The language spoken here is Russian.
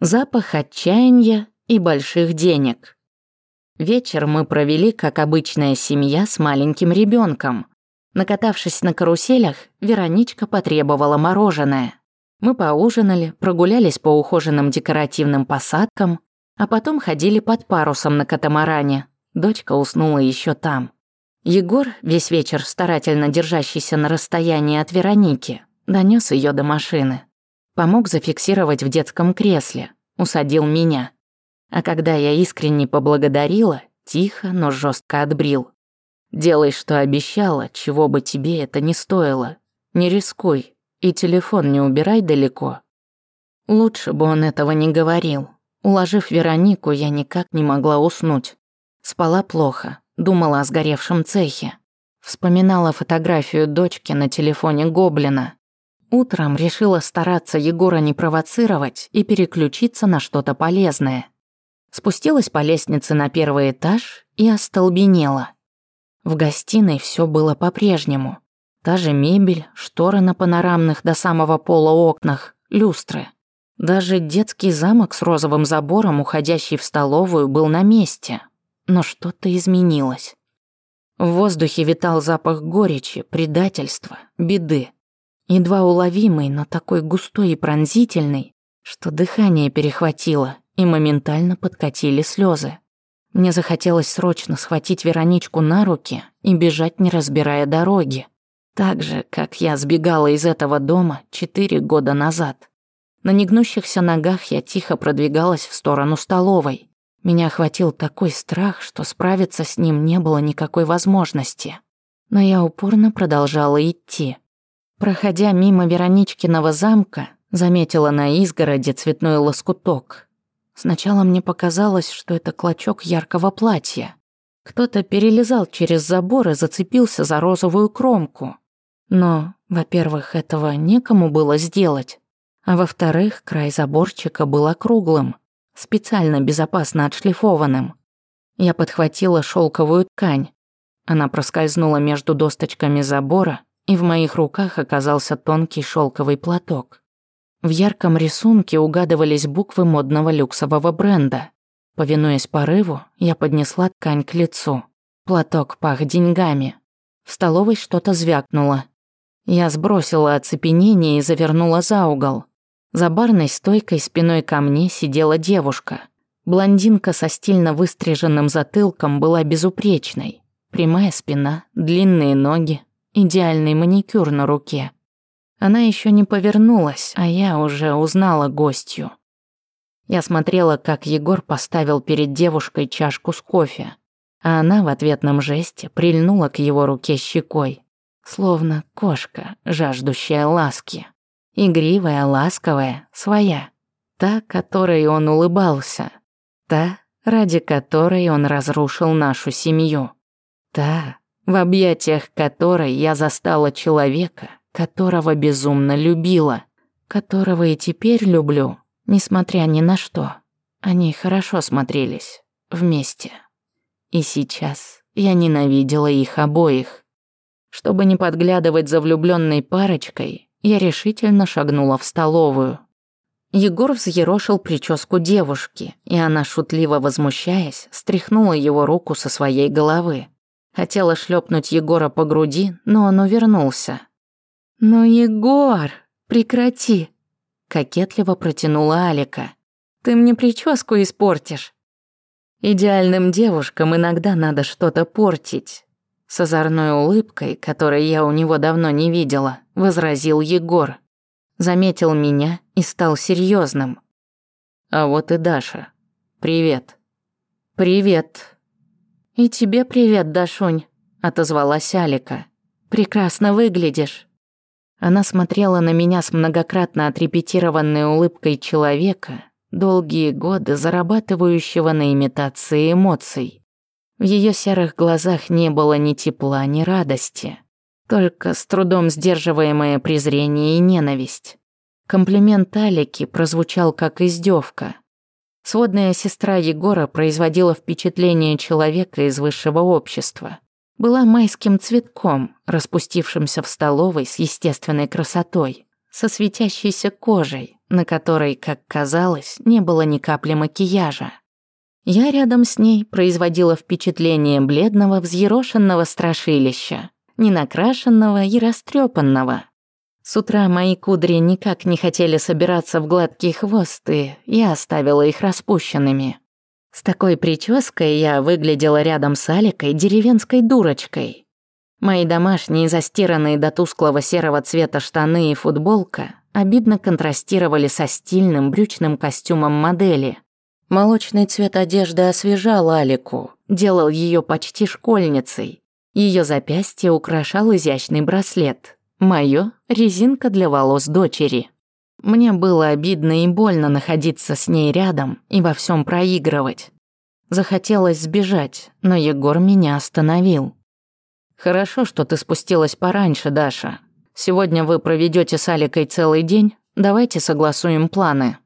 Запах отчаяния и больших денег. Вечер мы провели, как обычная семья с маленьким ребенком. Накатавшись на каруселях, Вероничка потребовала мороженое. Мы поужинали, прогулялись по ухоженным декоративным посадкам, а потом ходили под парусом на катамаране. Дочка уснула еще там. Егор, весь вечер старательно держащийся на расстоянии от Вероники, донес ее до машины. Помог зафиксировать в детском кресле, усадил меня. А когда я искренне поблагодарила, тихо, но жестко отбрил. «Делай, что обещала, чего бы тебе это не стоило. Не рискуй, и телефон не убирай далеко». Лучше бы он этого не говорил. Уложив Веронику, я никак не могла уснуть. Спала плохо, думала о сгоревшем цехе. Вспоминала фотографию дочки на телефоне Гоблина. Утром решила стараться Егора не провоцировать и переключиться на что-то полезное. Спустилась по лестнице на первый этаж и остолбенела. В гостиной все было по-прежнему. Та же мебель, шторы на панорамных до самого пола окнах, люстры. Даже детский замок с розовым забором, уходящий в столовую, был на месте. Но что-то изменилось. В воздухе витал запах горечи, предательства, беды едва уловимый, но такой густой и пронзительный, что дыхание перехватило, и моментально подкатили слезы. Мне захотелось срочно схватить Вероничку на руки и бежать, не разбирая дороги. Так же, как я сбегала из этого дома четыре года назад. На негнущихся ногах я тихо продвигалась в сторону столовой. Меня охватил такой страх, что справиться с ним не было никакой возможности. Но я упорно продолжала идти. Проходя мимо Вероничкиного замка, заметила на изгороде цветной лоскуток. Сначала мне показалось, что это клочок яркого платья. Кто-то перелезал через забор и зацепился за розовую кромку. Но, во-первых, этого некому было сделать, а во-вторых, край заборчика был округлым, специально безопасно отшлифованным. Я подхватила шелковую ткань. Она проскользнула между досточками забора, и в моих руках оказался тонкий шелковый платок. В ярком рисунке угадывались буквы модного люксового бренда. Повинуясь порыву, я поднесла ткань к лицу. Платок пах деньгами. В столовой что-то звякнуло. Я сбросила оцепенение и завернула за угол. За барной стойкой спиной ко мне сидела девушка. Блондинка со стильно выстриженным затылком была безупречной. Прямая спина, длинные ноги, идеальный маникюр на руке. Она еще не повернулась, а я уже узнала гостью. Я смотрела, как Егор поставил перед девушкой чашку с кофе, а она в ответном жесте прильнула к его руке щекой, словно кошка, жаждущая ласки. Игривая, ласковая, своя. Та, которой он улыбался. Та, ради которой он разрушил нашу семью. Та, в объятиях которой я застала человека, которого безумно любила, которого и теперь люблю, несмотря ни на что. Они хорошо смотрелись вместе. И сейчас я ненавидела их обоих. Чтобы не подглядывать за влюбленной парочкой, я решительно шагнула в столовую. Егор взъерошил прическу девушки, и она, шутливо возмущаясь, стряхнула его руку со своей головы. Хотела шлепнуть Егора по груди, но он увернулся. «Ну, Егор, прекрати!» Кокетливо протянула Алика. «Ты мне прическу испортишь!» «Идеальным девушкам иногда надо что-то портить!» С озорной улыбкой, которой я у него давно не видела, возразил Егор. Заметил меня и стал серьезным. «А вот и Даша. Привет». «Привет», «И тебе привет, Дашунь», — отозвалась Алика. «Прекрасно выглядишь». Она смотрела на меня с многократно отрепетированной улыбкой человека, долгие годы зарабатывающего на имитации эмоций. В ее серых глазах не было ни тепла, ни радости, только с трудом сдерживаемое презрение и ненависть. Комплимент Алики прозвучал как издевка — Сводная сестра Егора производила впечатление человека из высшего общества. Была майским цветком, распустившимся в столовой с естественной красотой, со светящейся кожей, на которой, как казалось, не было ни капли макияжа. Я рядом с ней производила впечатление бледного, взъерошенного страшилища, ненакрашенного и растрепанного, с утра мои кудри никак не хотели собираться в гладкие хвосты, я оставила их распущенными. С такой прической я выглядела рядом с Аликой деревенской дурочкой. Мои домашние застиранные до тусклого серого цвета штаны и футболка обидно контрастировали со стильным брючным костюмом модели. Молочный цвет одежды освежал Алику, делал ее почти школьницей. Ее запястье украшал изящный браслет. Моё — резинка для волос дочери. Мне было обидно и больно находиться с ней рядом и во всем проигрывать. Захотелось сбежать, но Егор меня остановил. «Хорошо, что ты спустилась пораньше, Даша. Сегодня вы проведете с Аликой целый день, давайте согласуем планы».